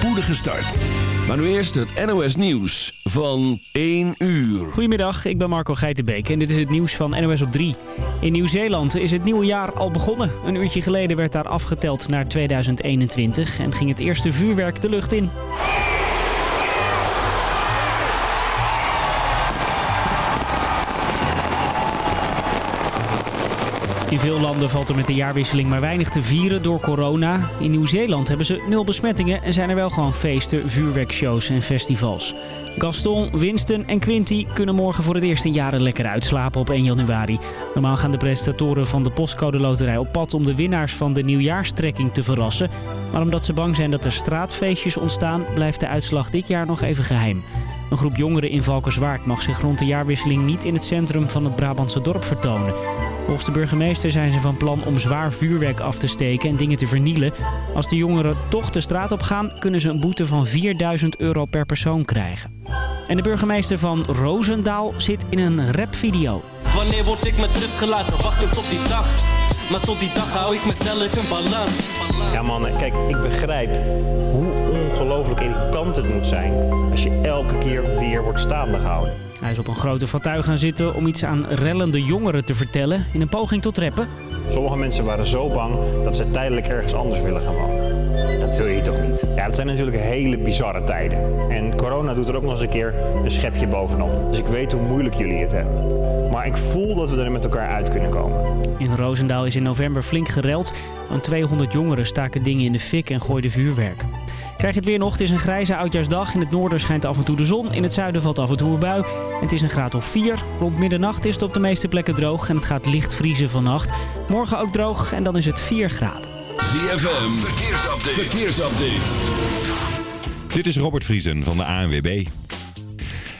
spoedige start. Maar nu eerst het NOS Nieuws van 1 uur. Goedemiddag, ik ben Marco Geitenbeek en dit is het nieuws van NOS op 3. In Nieuw-Zeeland is het nieuwe jaar al begonnen. Een uurtje geleden werd daar afgeteld naar 2021 en ging het eerste vuurwerk de lucht in. In veel landen valt er met de jaarwisseling maar weinig te vieren door corona. In Nieuw-Zeeland hebben ze nul besmettingen en zijn er wel gewoon feesten, vuurwerkshows en festivals. Gaston, Winston en Quinty kunnen morgen voor het eerst in jaren lekker uitslapen op 1 januari. Normaal gaan de presentatoren van de postcode loterij op pad om de winnaars van de nieuwjaarstrekking te verrassen. Maar omdat ze bang zijn dat er straatfeestjes ontstaan, blijft de uitslag dit jaar nog even geheim. Een groep jongeren in Valkenswaard mag zich rond de jaarwisseling niet in het centrum van het Brabantse dorp vertonen. Volgens de burgemeester zijn ze van plan om zwaar vuurwerk af te steken en dingen te vernielen. Als de jongeren toch de straat op gaan, kunnen ze een boete van 4000 euro per persoon krijgen. En de burgemeester van Roosendaal zit in een rapvideo. Wanneer word ik met rust gelaten? Wachten tot die dag. Maar tot die dag hou ik mezelf in balans. Ja man, kijk, ik begrijp hoe ongelooflijk irritant het moet zijn als je elke keer weer wordt staande gehouden. Hij is op een grote fauteuil gaan zitten om iets aan rellende jongeren te vertellen in een poging tot reppen. Sommige mensen waren zo bang dat ze tijdelijk ergens anders willen gaan wonen. Dat wil je toch niet? Ja, het zijn natuurlijk hele bizarre tijden. En corona doet er ook nog eens een keer een schepje bovenop. Dus ik weet hoe moeilijk jullie het hebben. Maar ik voel dat we er met elkaar uit kunnen komen. In Roosendaal is in november flink gereld. Een 200 jongeren staken dingen in de fik en gooiden vuurwerk. Krijg je het weer nog, het is een grijze oudjaarsdag. In het noorden schijnt af en toe de zon, in het zuiden valt af en toe een bui. Het is een graad of 4. Rond middernacht is het op de meeste plekken droog en het gaat licht vriezen vannacht. Morgen ook droog en dan is het 4 graden. ZFM, verkeersupdate. verkeersupdate. Dit is Robert Vriesen van de ANWB.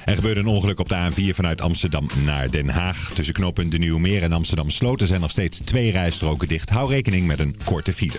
Er gebeurde een ongeluk op de A4 vanuit Amsterdam naar Den Haag. Tussen knooppunt De Nieuwe Meer en Amsterdam Sloten zijn nog steeds twee rijstroken dicht. Hou rekening met een korte file.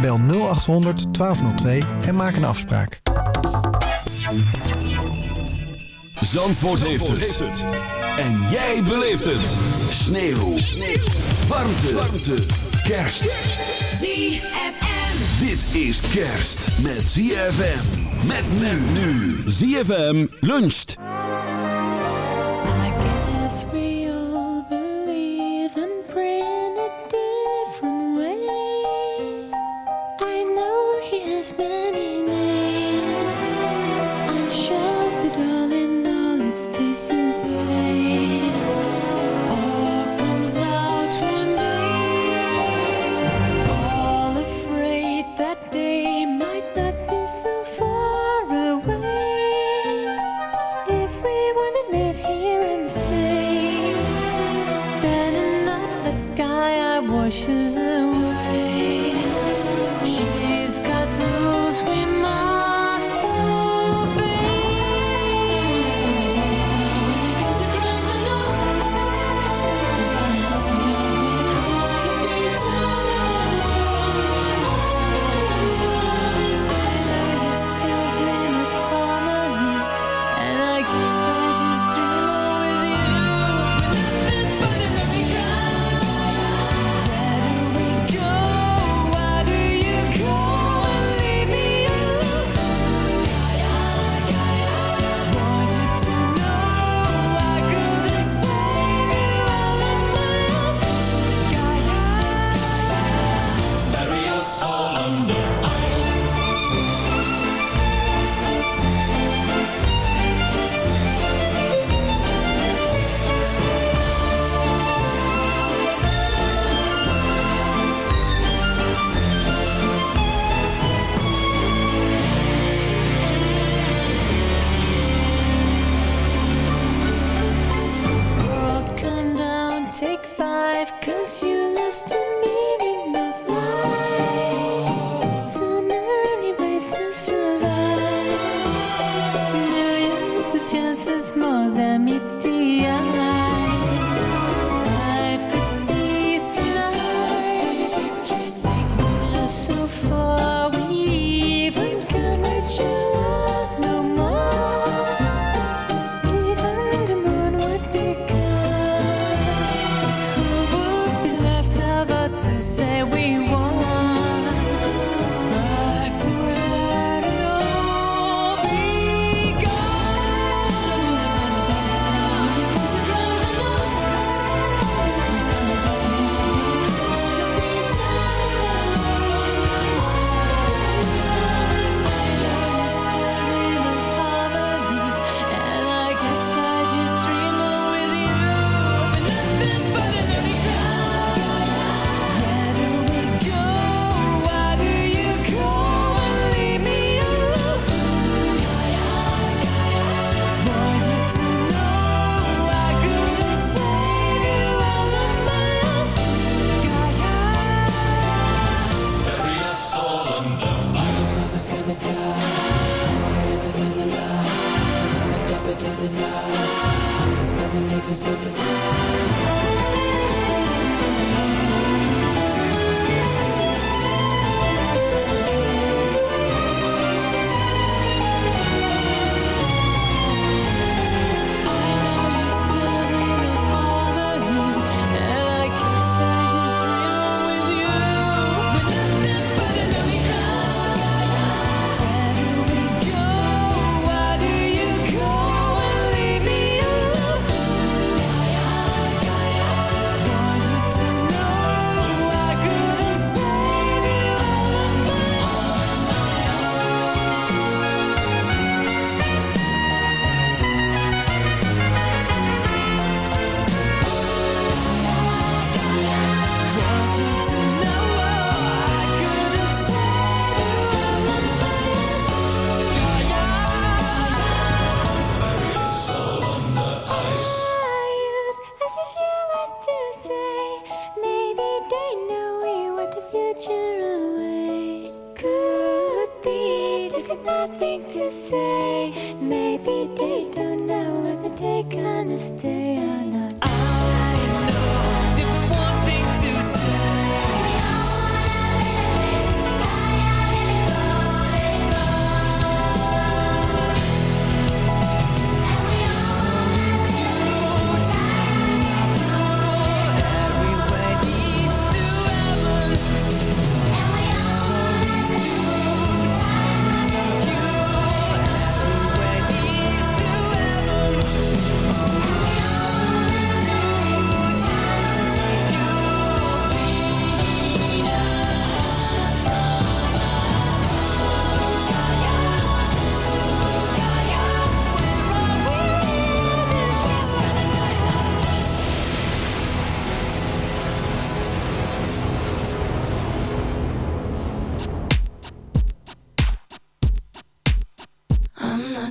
Bel 0800 1202 en maak een afspraak. Zandvoort, heeft, het. En jij beleeft het. Sneeuw. Sneeuw. Warmte. Warmte. Kerst. ZFM. Dit is kerst met ZFM. Met men nu. ZFM luncht. I guess we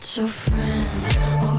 So, friend. Oh,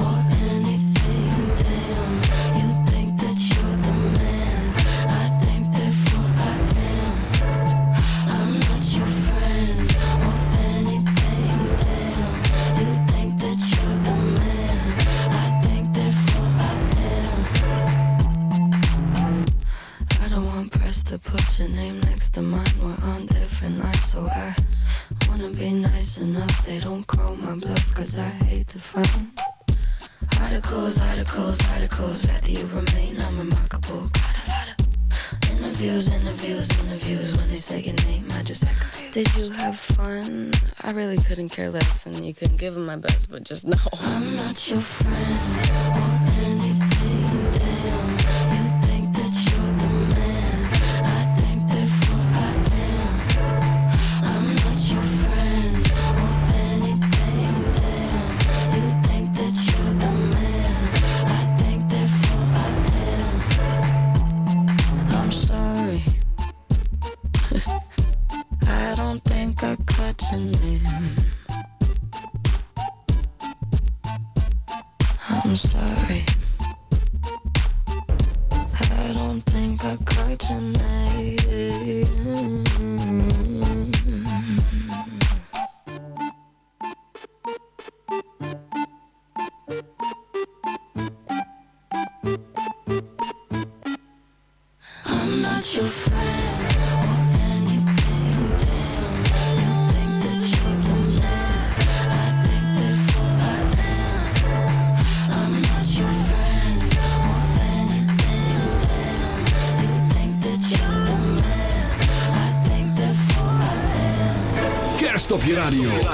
careless and you couldn't give him my best, but just know. I'm not your friend.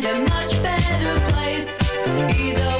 find a much better place. Either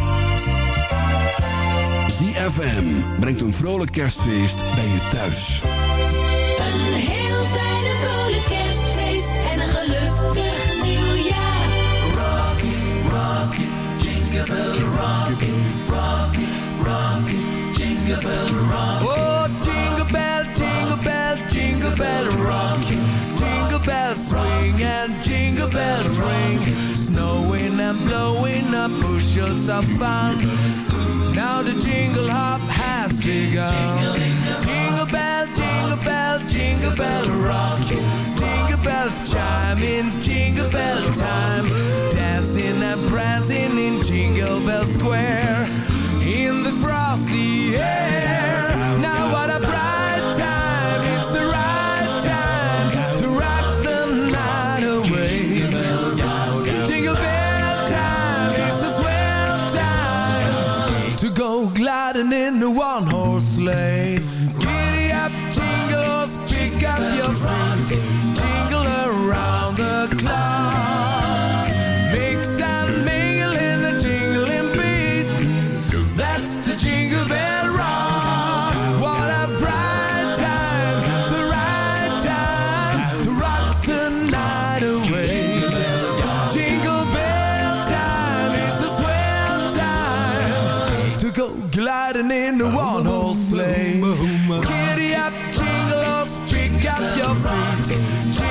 ZFM brengt een vrolijk kerstfeest bij je thuis. Een heel fijne vrolijk kerstfeest en een gelukkig nieuwjaar. Rocky, rocky, jingle bell, rocky, rocky, rocky, jingle bell, rocky. Oh, jingle bell, jingle bell, jingle bell, rocky. Jingle bells swing and jingle bells ring. Snowing and blowing up bushels of fun. Now the jingle hop has begun. Jingle bell, jingle bell, jingle bell rock. Jingle bell chime in jingle bell time. Dancing and prancing in Jingle Bell Square. In the frosty air. riding in the one-horse sleigh. Giddy up, jingle, pick up your feet.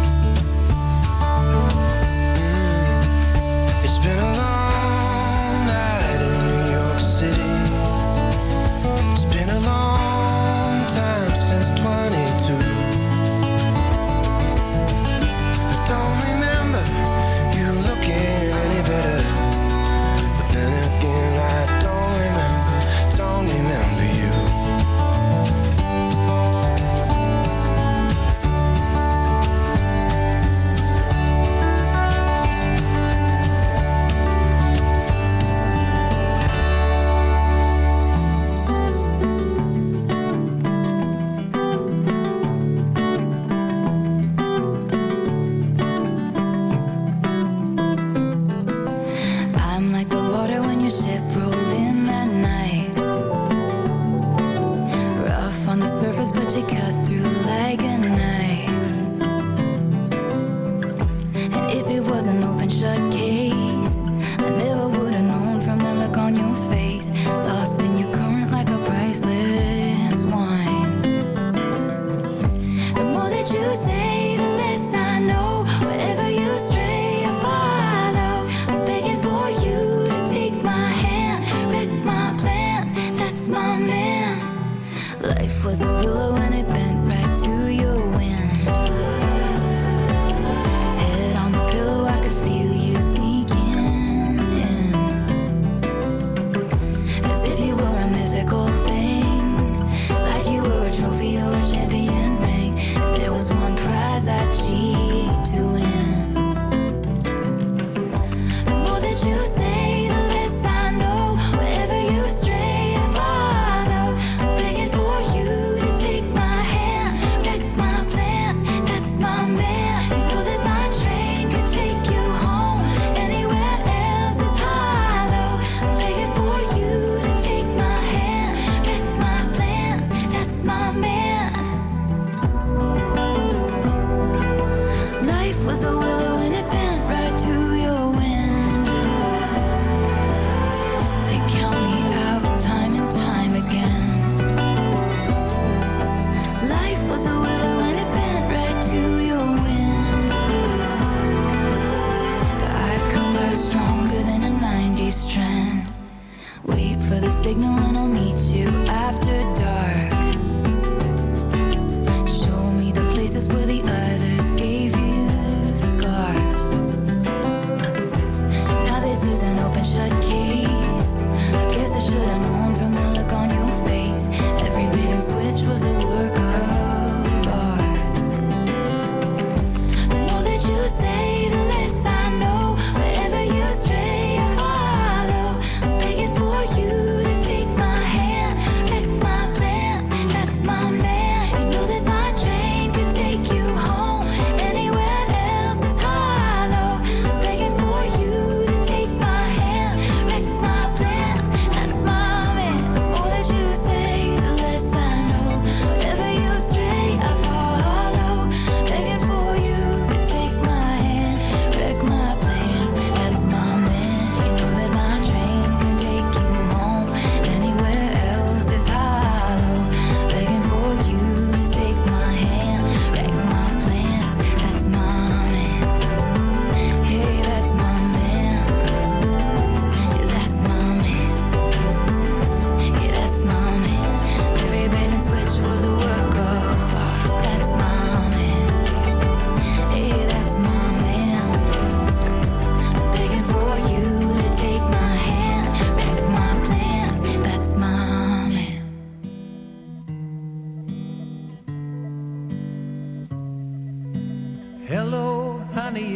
was a willow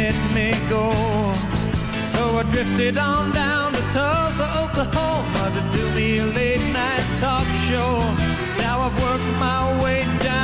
let me go. So I drifted on down to Tulsa, Oklahoma to do me a late night talk show. Now I've worked my way down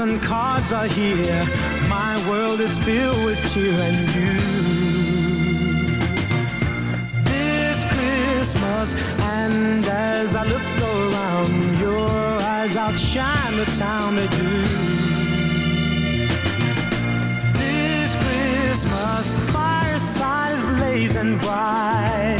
And cards are here. My world is filled with cheer and you. This Christmas, and as I look around, your eyes outshine the town they do. This Christmas, the fireside is blazing bright.